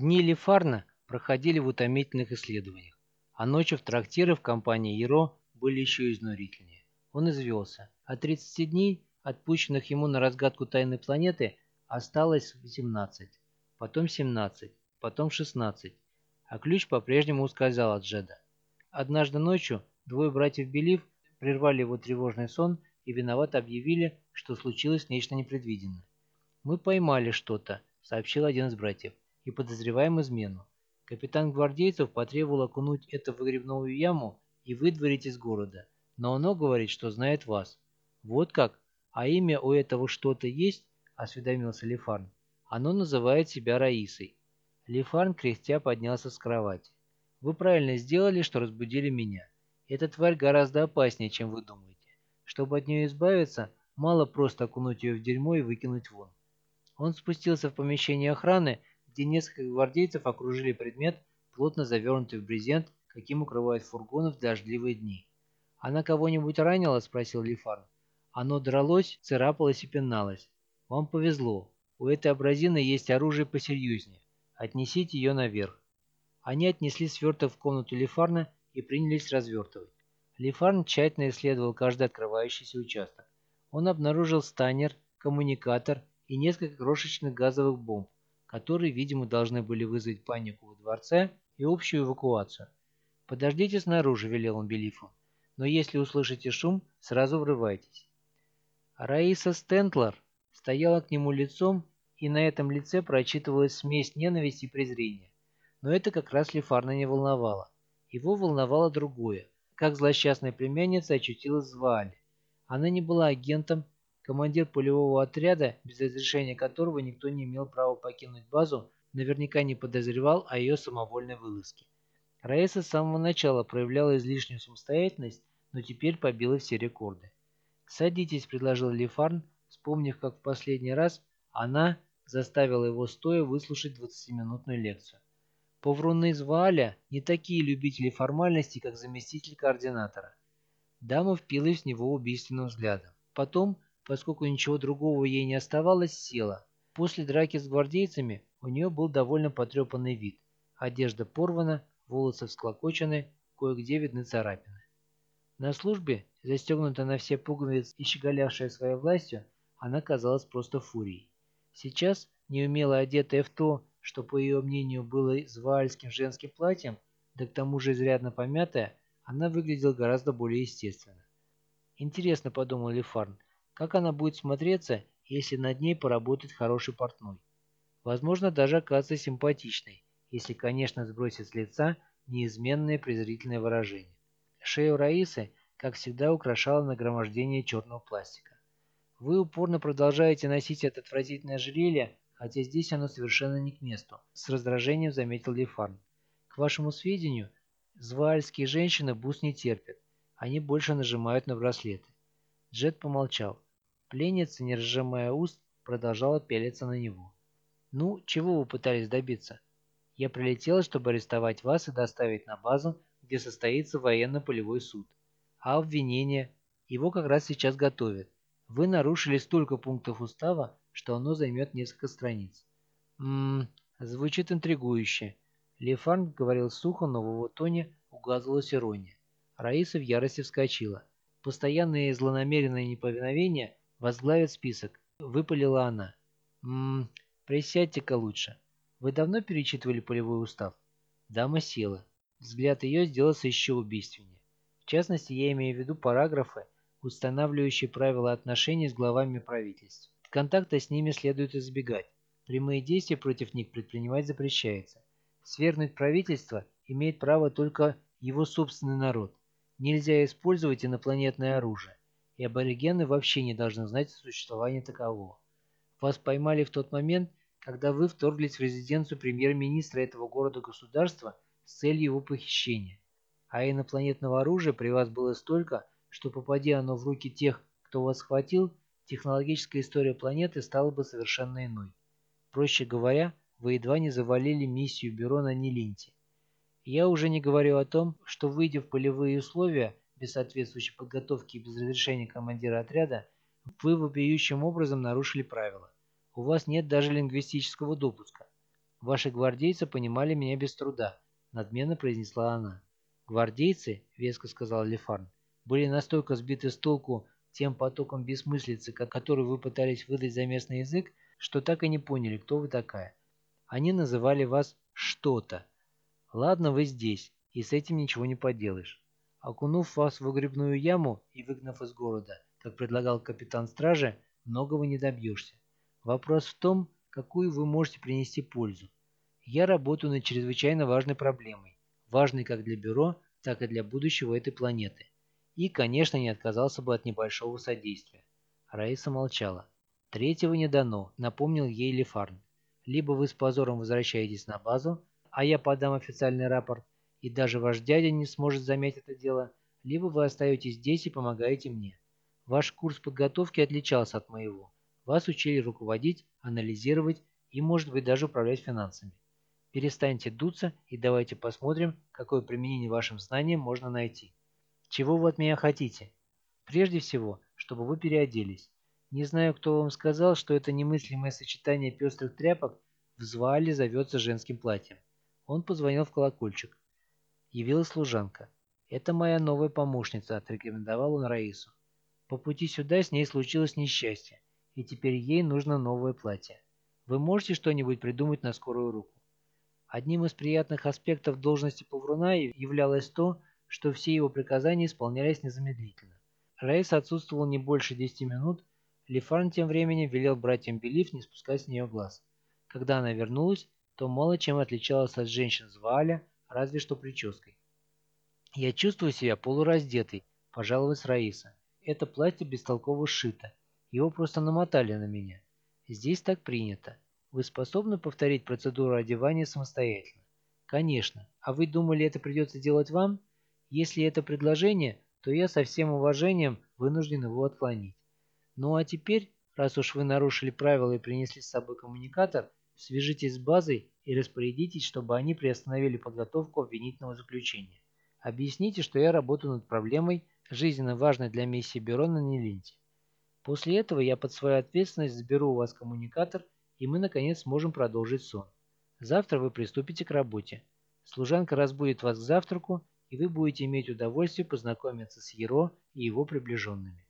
Дни Лефарна проходили в утомительных исследованиях, а ночи в трактиры в компании Еро были еще изнурительнее. Он извелся. От 30 дней, отпущенных ему на разгадку тайной планеты, осталось 18, потом 17, потом 16, а ключ по-прежнему ускользал от Джеда. Однажды ночью двое братьев Белив прервали его тревожный сон и виновато объявили, что случилось нечто непредвиденное. «Мы поймали что-то», — сообщил один из братьев, — «и подозреваем измену. Капитан гвардейцев потребовал окунуть это в выгребную яму и выдворить из города, но оно говорит, что знает вас». «Вот как? А имя у этого что-то есть?» — осведомился Лефарн. «Оно называет себя Раисой». Лефарн кряхтя поднялся с кровати. «Вы правильно сделали, что разбудили меня. Эта тварь гораздо опаснее, чем вы думаете. Чтобы от нее избавиться, мало просто окунуть ее в дерьмо и выкинуть вон. Он спустился в помещение охраны, где несколько гвардейцев окружили предмет, плотно завернутый в брезент, каким укрывают фургоны в дождливые дни. «Она кого-нибудь ранила?» – спросил Лифарн. «Оно дралось, царапалось и пиналось. Вам повезло. У этой абразины есть оружие посерьезнее. Отнесите ее наверх». Они отнесли сверток в комнату Лифарна и принялись развертывать. Лифарн тщательно исследовал каждый открывающийся участок. Он обнаружил станер, коммуникатор и несколько крошечных газовых бомб, которые, видимо, должны были вызвать панику во дворце и общую эвакуацию. «Подождите снаружи», — велел он Белифу. «Но если услышите шум, сразу врывайтесь». Раиса Стентлер стояла к нему лицом, и на этом лице прочитывалась смесь ненависти и презрения. Но это как раз Лефарна не волновало. Его волновало другое как злосчастная племянница очутилась в Ваале. Она не была агентом, командир полевого отряда, без разрешения которого никто не имел права покинуть базу, наверняка не подозревал о ее самовольной вылазке. Раиса с самого начала проявляла излишнюю самостоятельность, но теперь побила все рекорды. «Садитесь», — предложил Лефарн, вспомнив, как в последний раз она заставила его стоя выслушать 20-минутную лекцию. Повруны из Вааля не такие любители формальностей, как заместитель координатора. Дама впилась в него убийственным взглядом. Потом, поскольку ничего другого ей не оставалось, села. После драки с гвардейцами у нее был довольно потрепанный вид. Одежда порвана, волосы всклокочены, кое-где видны царапины. На службе, застегнутая на все пуговицы и щеголявшая своей властью, она казалась просто фурией. Сейчас, неумело одетая в то, что, по ее мнению, было звальским женским платьем, да к тому же изрядно помятая, она выглядела гораздо более естественно. Интересно, подумал Лефарн, как она будет смотреться, если над ней поработает хороший портной. Возможно, даже окажется симпатичной, если, конечно, сбросить с лица неизменное презрительное выражение. Шею Раисы, как всегда, украшало нагромождение черного пластика. Вы упорно продолжаете носить это отвратительное ожерелье, хотя здесь оно совершенно не к месту», — с раздражением заметил Лефарн. «К вашему сведению, зваальские женщины бус не терпят. Они больше нажимают на браслеты». Джет помолчал. Пленница, не разжимая уст, продолжала пялиться на него. «Ну, чего вы пытались добиться? Я прилетела, чтобы арестовать вас и доставить на базу, где состоится военно-полевой суд. А обвинение? Его как раз сейчас готовят. Вы нарушили столько пунктов устава, что оно займет несколько страниц. Ммм, звучит интригующе. Лефарн говорил сухо, но в его тоне угадывалась ирония. Раиса в ярости вскочила. Постоянные злонамеренные неповиновения возглавят список. Выпалила она. Ммм, присядьте-ка лучше. Вы давно перечитывали полевой устав? Дама села. Взгляд ее сделался еще убийственнее. В частности, я имею в виду параграфы, устанавливающие правила отношений с главами правительств. Контакта с ними следует избегать. Прямые действия против них предпринимать запрещается. Свергнуть правительство имеет право только его собственный народ. Нельзя использовать инопланетное оружие, и аборигены вообще не должны знать о существовании такового. Вас поймали в тот момент, когда вы вторглись в резиденцию премьер-министра этого города-государства с целью его похищения. А инопланетного оружия при вас было столько, что попади оно в руки тех, кто вас схватил, технологическая история планеты стала бы совершенно иной. Проще говоря, вы едва не завалили миссию бюро на Нилинте. Я уже не говорю о том, что выйдя в полевые условия, без соответствующей подготовки и без разрешения командира отряда, вы вопиющим образом нарушили правила. У вас нет даже лингвистического допуска. Ваши гвардейцы понимали меня без труда, надменно произнесла она. Гвардейцы, веско сказал Лефарн, были настолько сбиты с толку тем потоком бессмыслицы, который вы пытались выдать за местный язык, что так и не поняли, кто вы такая. Они называли вас «что-то». Ладно, вы здесь, и с этим ничего не поделаешь. Окунув вас в выгребную яму и выгнав из города, как предлагал капитан стражи, многого не добьешься. Вопрос в том, какую вы можете принести пользу. Я работаю над чрезвычайно важной проблемой, важной как для бюро, так и для будущего этой планеты. И, конечно, не отказался бы от небольшого содействия. Раиса молчала. Третьего не дано, напомнил ей Лефарн. Либо вы с позором возвращаетесь на базу, а я подам официальный рапорт, и даже ваш дядя не сможет заметить это дело, либо вы остаетесь здесь и помогаете мне. Ваш курс подготовки отличался от моего. Вас учили руководить, анализировать и, может быть, даже управлять финансами. Перестаньте дуться и давайте посмотрим, какое применение вашим знаниям можно найти. Чего вы от меня хотите? Прежде всего, чтобы вы переоделись. Не знаю, кто вам сказал, что это немыслимое сочетание пестрых тряпок в звале зовется женским платьем. Он позвонил в колокольчик. Явилась служанка. «Это моя новая помощница», – отрекомендовал он Раису. По пути сюда с ней случилось несчастье и теперь ей нужно новое платье. Вы можете что-нибудь придумать на скорую руку? Одним из приятных аспектов должности повруна являлось то, что все его приказания исполнялись незамедлительно. Раис отсутствовал не больше 10 минут, Лефарн тем временем велел братьям Белив не спускать с нее глаз. Когда она вернулась, то мало чем отличалась от женщин с Вааля, разве что прической. «Я чувствую себя полураздетой», – пожаловалась Раиса. «Это платье бестолково сшито, его просто намотали на меня. Здесь так принято. Вы способны повторить процедуру одевания самостоятельно? Конечно. А вы думали, это придется делать вам? Если это предложение, то я со всем уважением вынужден его отклонить. Ну а теперь, раз уж вы нарушили правила и принесли с собой коммуникатор, свяжитесь с базой и распорядитесь, чтобы они приостановили подготовку обвинительного заключения. Объясните, что я работаю над проблемой, жизненно важной для миссии Бюро на Неленте. После этого я под свою ответственность заберу у вас коммуникатор, и мы, наконец, сможем продолжить сон. Завтра вы приступите к работе. Служанка разбудит вас к завтраку, и вы будете иметь удовольствие познакомиться с Еро и его приближенными.